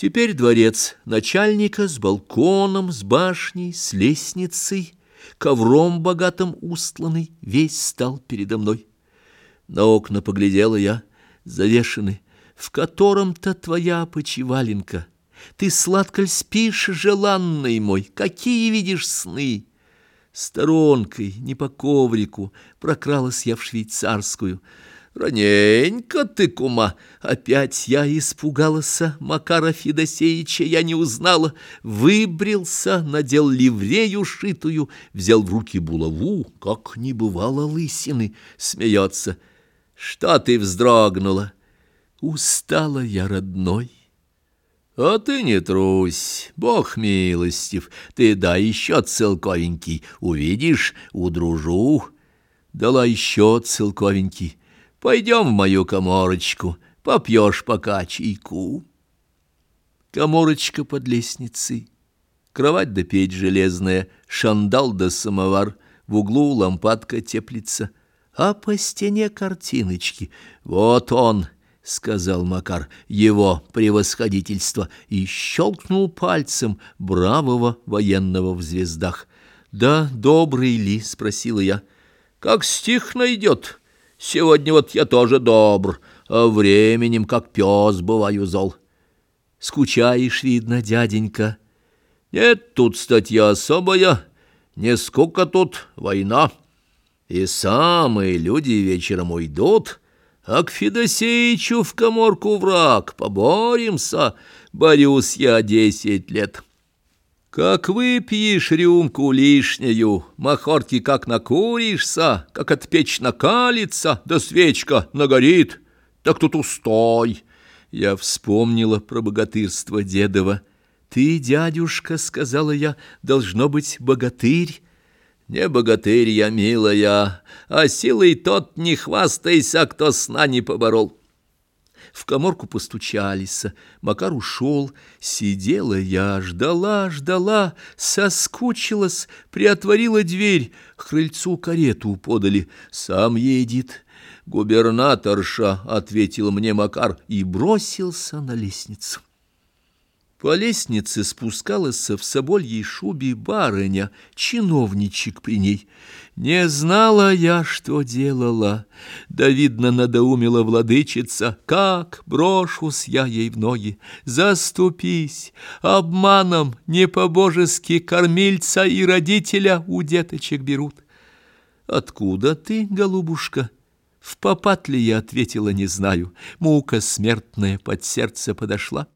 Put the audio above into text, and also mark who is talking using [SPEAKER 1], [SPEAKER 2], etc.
[SPEAKER 1] Теперь дворец начальника с балконом, с башней, с лестницей, ковром богатым устланный, весь стал передо мной. На окна поглядела я, завешены, в котором-то твоя почеваленка. Ты сладко спишь, желанный мой, какие видишь сны? Сторонкой, не по коврику, прокралась я в швейцарскую — Раненько ты, кума, опять я испугалась, Макара Федосеича я не узнала, выбрился, надел ливрею шитую, взял в руки булаву, как не бывало лысины, смеется. Что ты вздрогнула? Устала я, родной. А ты не трусь, бог милостив, ты дай еще целковенький, увидишь, удружу. Дала еще целковенький. Пойдем в мою коморочку, попьешь пока чайку. Коморочка под лестницей, кровать да печь железная, шандал да самовар, в углу лампадка теплится, а по стене картиночки. Вот он, — сказал Макар, — его превосходительство, и щелкнул пальцем бравого военного в звездах. — Да добрый ли? — спросила я. — Как стих найдет, — Сегодня вот я тоже добр, а временем, как пес, бываю зол. Скучаешь, видно, дяденька. Нет, тут статья особая, не скука тут, война. И самые люди вечером уйдут, а к Федосеичу в коморку враг, поборемся, борюсь я десять лет». Как выпьешь рюмку лишнюю, махорки как накуришься, как от печь накалится, да свечка нагорит, так тут устой. Я вспомнила про богатырство дедова. Ты, дядюшка, сказала я, должно быть богатырь. Не богатырь я, милая, а силой тот не хвастайся, кто сна не поборол. В коморку постучались. Макар ушел. Сидела я, ждала, ждала, соскучилась, приотворила дверь. К крыльцу карету подали. Сам едет. «Губернаторша», — ответил мне Макар, и бросился на лестницу. По лестнице спускалась в собольей шубе барыня, чиновничек при ней. Не знала я, что делала, да, видно, надоумила владычица, как брошусь я ей в ноги. Заступись, обманом не по-божески кормильца и родителя у деточек берут. Откуда ты, голубушка? В попад ли я ответила, не знаю, мука смертная под сердце подошла.